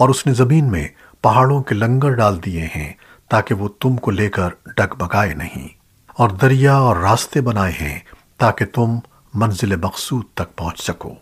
اور اس نے زمین میں پہاڑوں کے لنگر ڈال دیے ہیں تاکہ وہ تم کو لے کر ڈگبگائے نہیں اور دریا اور راستے بنائے ہیں تاکہ تم منزل مقصود تک پہنچ سکو۔